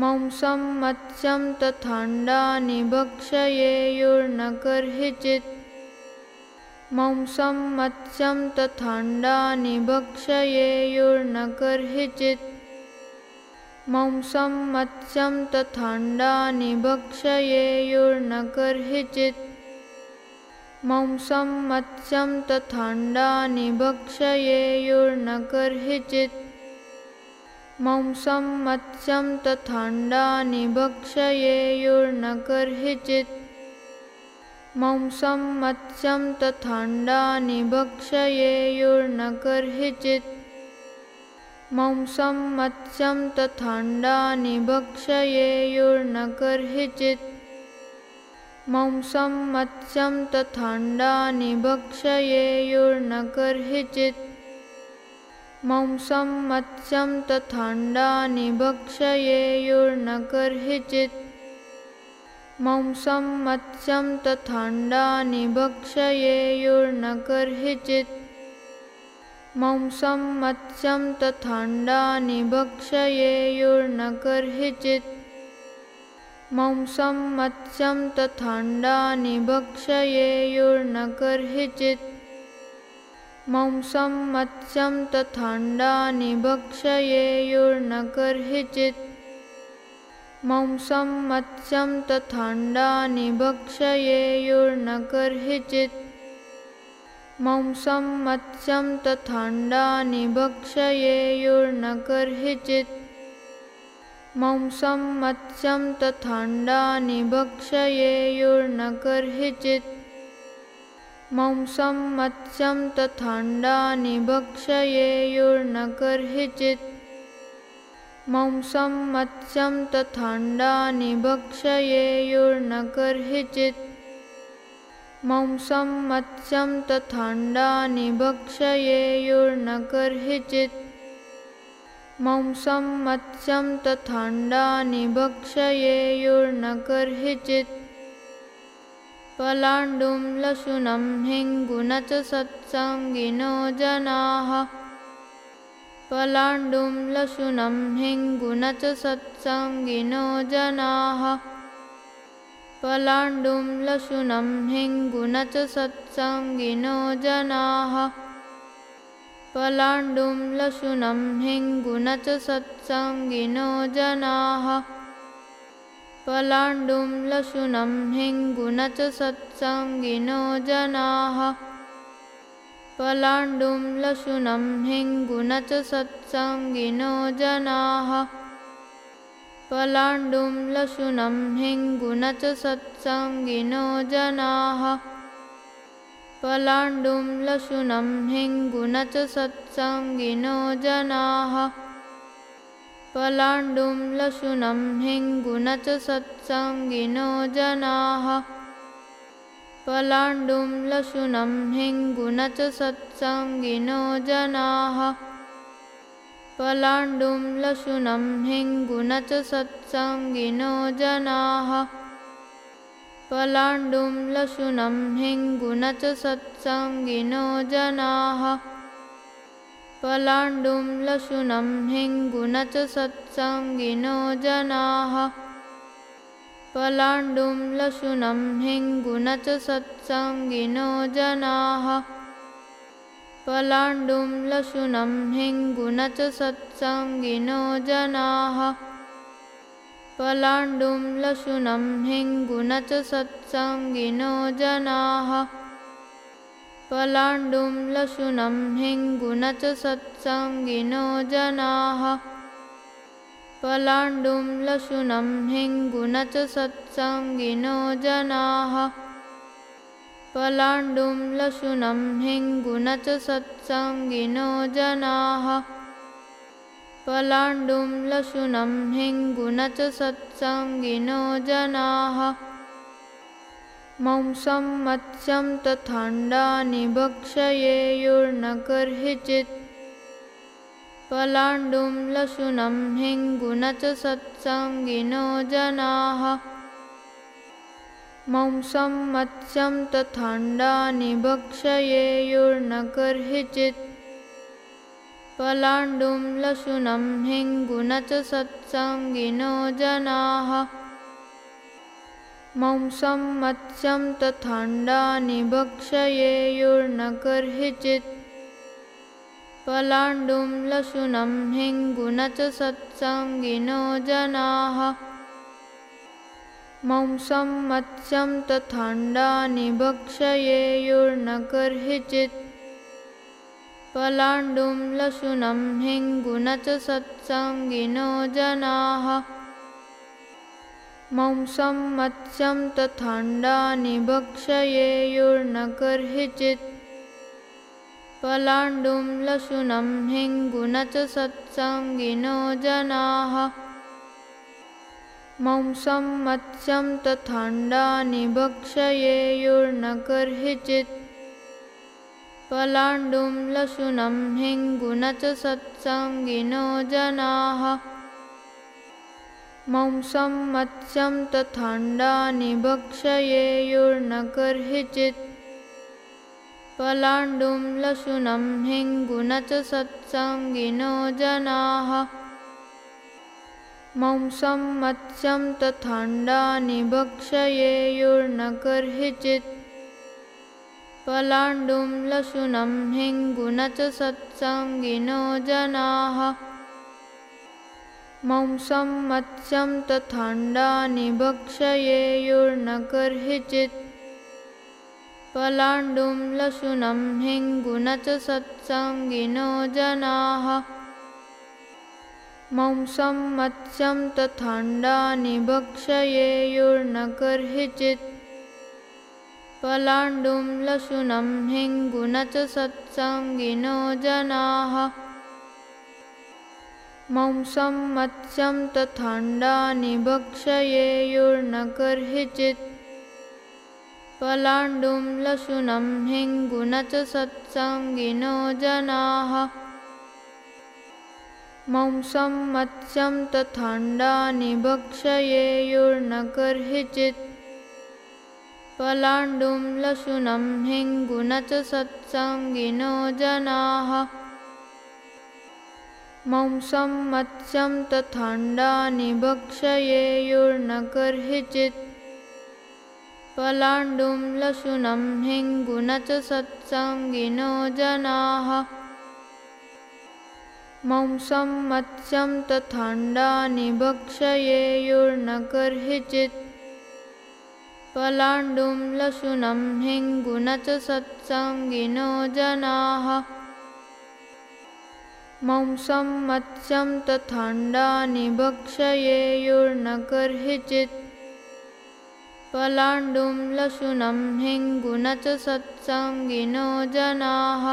मंसं मत्स्यं तथाण्डानि भक्षयेयुर्न कर्हिचित् मंसं मत्स्यं तथाण्डानि भक्षयेयुर्न कर्हिचित् मंसं मत्स्यं तथाण्डानि भक्षयेयुर्न कर्हिचित् मंसं मत्स्यं तथाण्डानि भक्षयेयुर्न कर्हिचित् मंसं मत्स्यं तथाण्डानि भक्षयेयुर्न कर्हिचित् मंसं मत्स्यं तथाण्डानि भक्षयेयुर्न कर्हिचित् मंसं मत्स्यं तथाण्डानि भक्षयेयुर्न कर्हिचित् मंसं मत्स्यं तथाण्डानि भक्षयेयुर्न कर्हिचित् मंसं मत्स्यं कर्हिचित् मंसं मत्स्यं भक्षयेयुर्न कर्हिचित् मंसं मत्स्यं तथाण्डानि भक्षयेयुर्न कर्हिचित् मंसं मत्स्यं तथाण्डानि भक्षयेयुर्न कर्हिचित् मंसं मत्स्यं तथाण्डानि भक्षयेयुर्न कर्हिचित्। मंसं मत्स्यं तथाण्डानि भक्षयेयुर्न कर्हिचित्। मंसं मत्स्यं तथाण्डानि भक्षयेयुर्न कर्हिचित्। मंसं मत्स्यं तथाण्डानि भक्षयेयुर्न कर्हिचित् मंसं मत्स्यं तथाण्डानि भक्षयेयुर्न कर्हिचित् मंसं मत्स्यं तथाण्डानि भक्षयेयुर्न कर्हिचित् मंसं मत्स्यं तथाण्डानि भक्षयेयुर्न कर्हिचित् मंसं मत्स्यं तथाण्डानि भक्षयेयुर्न कर्हिचित् पलाण्डुं लशुनं हिङ्गुन च सत्सङ्गिनो जनाः। पलाण्डुं लशुनं हिङ्गुन च सत्सङ्गिनो जनाः। पलाण्डुं लशुनं हिङ्गुन च सत्सङ्गिनो जनाः। पलाण्डुं लशुनं हिङ्गुन च सत्सङ्गिनो जनाः पलाण्डुं लशुनं हिङ्गुन च सत्सङ्गिनो जनाः। पलाण्डुं लशुनं हिङ्गुन च सत्सङ्गिनो जनाः। पलाण्डुं लशुनं हिङ्गुन च सत्सङ्गिनो जनाः। पलाण्डुं लशुनं हिङ्गुन च सत्सङ्गिनो जनाः पलाण्डुं लशुनं हिङ्गुन च सत्सङ्गिनो जनाः। पलाण्डुं लशुनं हिङ्गुन च सत्सङ्गिनो जनाः। पलाण्डुं लशुनं हिङ्गुन च सत्सङ्गिनो जनाः। पलाण्डुं लशुनं हिङ्गुन च सत्सङ्गिनो जनाः पलाण्डुं लशुनं हिङ्गुन च सत्सङ्गिनो जनाः। पलाण्डुं लशुनं हिङ्गुन च सत्सङ्गिनो जनाः। पलाण्डुं लशुनं हिङ्गुन च सत्सङ्गिनो जनाः। पलाण्डुं लशुनं हिङ्गुन च सत्सङ्गिनो जनाः पलाण्डुं लशुनं हिङ्गुन च सत्सङ्गिनो जनाः। पलाण्डुं लशुनं हिङ्गुन च सत्सङ्गिनो जनाः। पलाण्डुं लशुनं हिङ्गुन च सत्सङ्गिनो जनाः। पलाण्डुं लशुनं हिङ्गुन च सत्सङ्गिनो जनाः मंसं मत्स्यं तथाण्डानि भक्षयेयुर्न कर्हिचित् पलाण्डुं लशुनं हिङ्गुन च सत्सङ्गिनो जनाः। मंसं मत्स्यं तथाण्डानि भक्षयेयुर्न कर्हिचित् पलाण्डुं लशुनं हिङ्गुन च सत्सङ्गिनो जनाः मंसं मत्स्यं तथाण्डानि भक्षयेयुर्न कर्हिचित् पलाण्डुं लशुनं हिङ्गुन च सत्सङ्गिनो जनाः। मंसं मत्स्यं तथाण्डानि भक्षयेयुर्न कर्हिचित् पलाण्डुं लशुनं हिङ्गुन च सत्सङ्गिनो जनाः मंसं मत्स्यं तथाण्डानि भक्षयेयुर्न कर्हिचित् पलाण्डुं लशुनं हिङ्गुन च सत्सङ्गिनो जनाः। मंसं मत्स्यं तथाण्डानि भक्षयेयुर्न कर्हिचित् पलाण्डुं लशुनं हिङ्गुन च सत्सङ्गिनो जनाः मंसं मत्स्यं तथाण्डानि भक्षयेयुर्न कर्हिचित् पलाण्डुं लशुनं हिङ्गुन च सत्सङ्गिनो जनाः। मंसं मत्स्यं तथाण्डानि भक्षयेयुर्न कर्हिचित् पलाण्डुं लशुनं हिङ्गुन च सत्सङ्गिनो जनाः मंसं मत्स्यं तथाण्डानि भक्षयेयुर्न कर्हिचित् पलाण्डुं लशुनं हिङ्गुन च सत्सङ्गिनो जनाः। मंसं मत्स्यं तथाण्डानि भक्षयेयुर्न कर्हिचित् पलाण्डुं लशुनं हिङ्गुन च सत्सङ्गिनो जनाः मंसं मत्स्यं तथाण्डानि भक्षयेयुर्न कर्हिचित् पलाण्डुं लशुनं हिङ्गुन च सत्सङ्गिनो जनाः। मंसं मत्स्यं तथाण्डानि भक्षयेयुर्न कर्हिचित् पलाण्डुं लशुनं हिङ्गुन च सत्सङ्गिनो जनाः मंसं मत्स्यं तथाण्डानि भक्षयेयुर्न कर्हिचित् पलाण्डुं लशुनं हिङ्गुन च सत्सङ्गिनो जनाः। मंसं मत्स्यं तथाण्डानि भक्षयेयुर्न कर्हिचित् पलाण्डुं लशुनं हिङ्गुन च सत्सङ्गिनो जनाः मंसं मत्स्यं तथाण्डानि भक्षयेयुर्न कर्हिचित् पलाण्डुं लशुनं हिङ्गुन च सत्सङ्गिनो जनाः